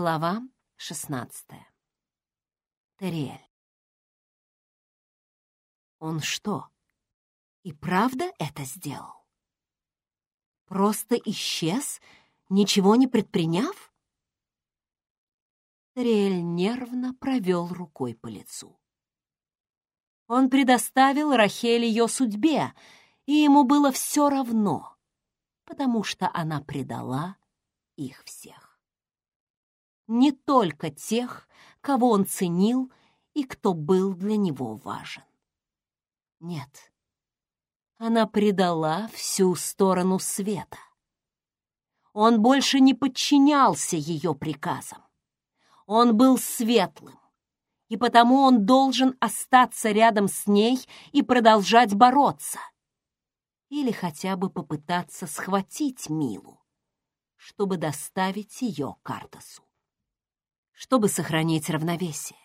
Глава шестнадцатая. Терриэль. Он что, и правда это сделал? Просто исчез, ничего не предприняв? Терриэль нервно провел рукой по лицу. Он предоставил Рахель ее судьбе, и ему было все равно, потому что она предала их всех не только тех, кого он ценил и кто был для него важен. Нет, она предала всю сторону света. Он больше не подчинялся ее приказам. Он был светлым, и потому он должен остаться рядом с ней и продолжать бороться. Или хотя бы попытаться схватить Милу, чтобы доставить ее к Артасу чтобы сохранить равновесие.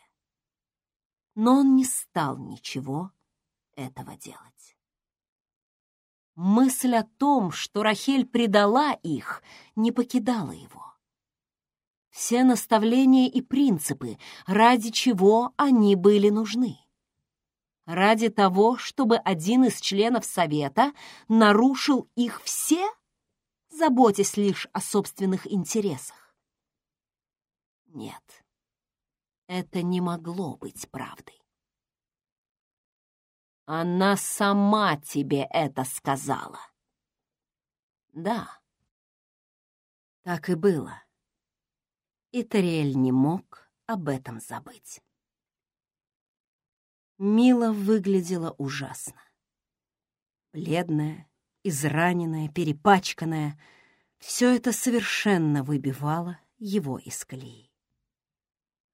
Но он не стал ничего этого делать. Мысль о том, что Рахель предала их, не покидала его. Все наставления и принципы, ради чего они были нужны. Ради того, чтобы один из членов Совета нарушил их все, заботясь лишь о собственных интересах. Нет, это не могло быть правдой. Она сама тебе это сказала. Да, так и было. И Тариэль не мог об этом забыть. Мила выглядела ужасно. Бледная, израненная, перепачканная, все это совершенно выбивало его из колеи.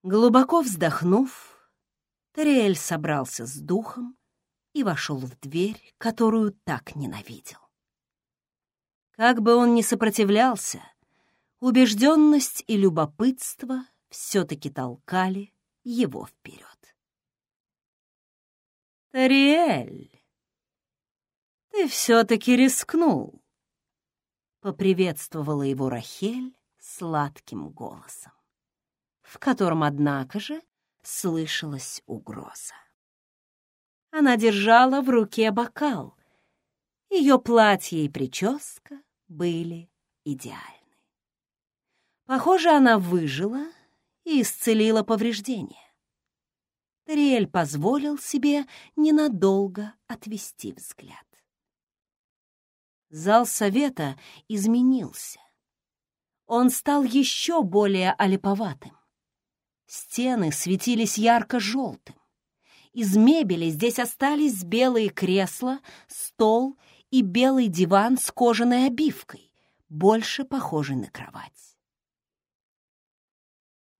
Глубоко вздохнув, Тариэль собрался с духом и вошел в дверь, которую так ненавидел. Как бы он ни сопротивлялся, убежденность и любопытство все-таки толкали его вперед. «Тариэль, ты все-таки рискнул!» — поприветствовала его Рахель сладким голосом в котором, однако же, слышалась угроза. Она держала в руке бокал. Ее платье и прическа были идеальны. Похоже, она выжила и исцелила повреждения. Тариэль позволил себе ненадолго отвести взгляд. Зал совета изменился. Он стал еще более олиповатым. Стены светились ярко-желтым. Из мебели здесь остались белые кресла, стол и белый диван с кожаной обивкой, больше похожий на кровать.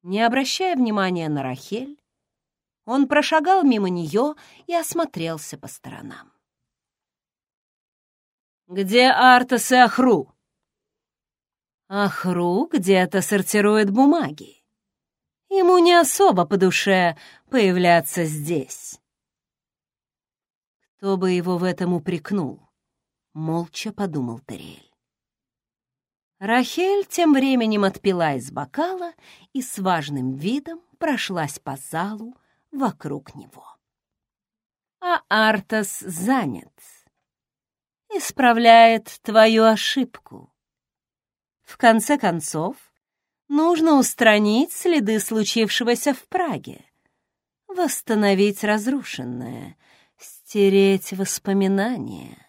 Не обращая внимания на Рахель, он прошагал мимо нее и осмотрелся по сторонам. «Где Артас и Ахру?» «Ахру где-то сортирует бумаги. Ему не особо по душе появляться здесь. Кто бы его в этом упрекнул, молча подумал Терриэль. Рахель тем временем отпила из бокала и с важным видом прошлась по залу вокруг него. А Артас занят. Исправляет твою ошибку. В конце концов, Нужно устранить следы случившегося в Праге, восстановить разрушенное, стереть воспоминания.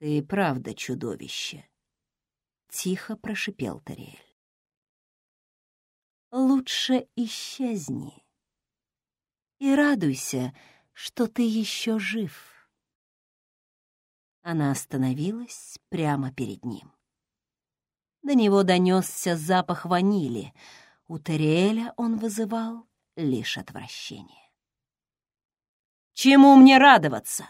«Ты правда чудовище», — тихо прошипел Тариэль. «Лучше исчезни и радуйся, что ты еще жив». Она остановилась прямо перед ним. До него донесся запах ванили. У Териэля он вызывал лишь отвращение. «Чему мне радоваться?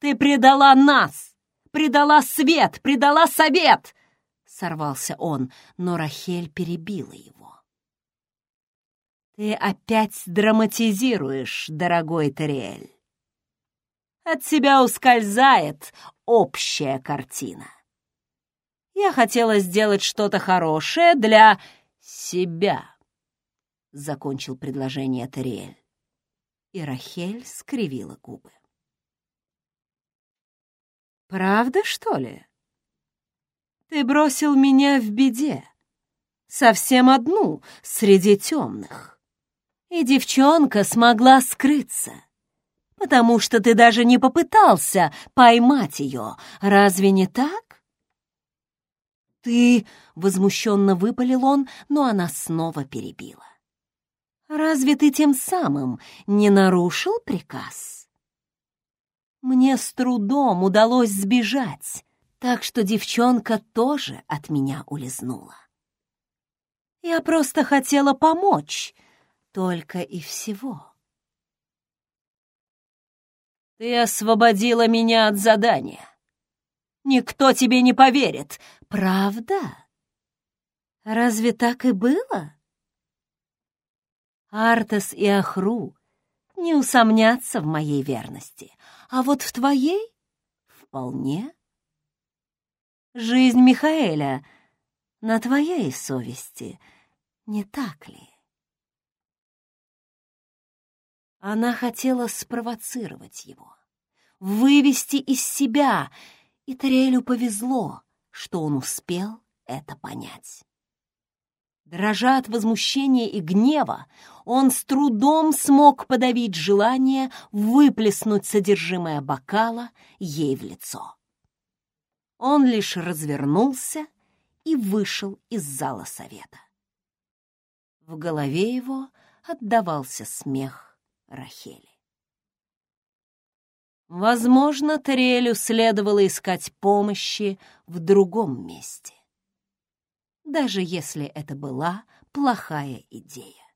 Ты предала нас! Предала свет! Предала совет!» Сорвался он, но Рахель перебила его. «Ты опять драматизируешь, дорогой Териэль. От тебя ускользает общая картина. Я хотела сделать что-то хорошее для себя, — закончил предложение Тариэль. И Рахель скривила губы. «Правда, что ли? Ты бросил меня в беде, совсем одну среди темных, и девчонка смогла скрыться, потому что ты даже не попытался поймать ее, разве не так?» «Ты...» — возмущенно выпалил он, но она снова перебила. «Разве ты тем самым не нарушил приказ?» Мне с трудом удалось сбежать, так что девчонка тоже от меня улизнула. Я просто хотела помочь, только и всего. Ты освободила меня от задания. Никто тебе не поверит. Правда? Разве так и было? Артес и Ахру не усомнятся в моей верности, а вот в твоей — вполне. Жизнь Михаэля на твоей совести, не так ли? Она хотела спровоцировать его, вывести из себя — и Тариэлю повезло, что он успел это понять. Дрожа от возмущения и гнева, он с трудом смог подавить желание выплеснуть содержимое бокала ей в лицо. Он лишь развернулся и вышел из зала совета. В голове его отдавался смех Рахели. Возможно, Тариэлю следовало искать помощи в другом месте. Даже если это была плохая идея.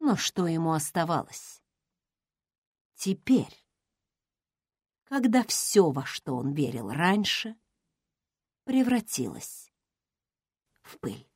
Но что ему оставалось? Теперь, когда все, во что он верил раньше, превратилось в пыль.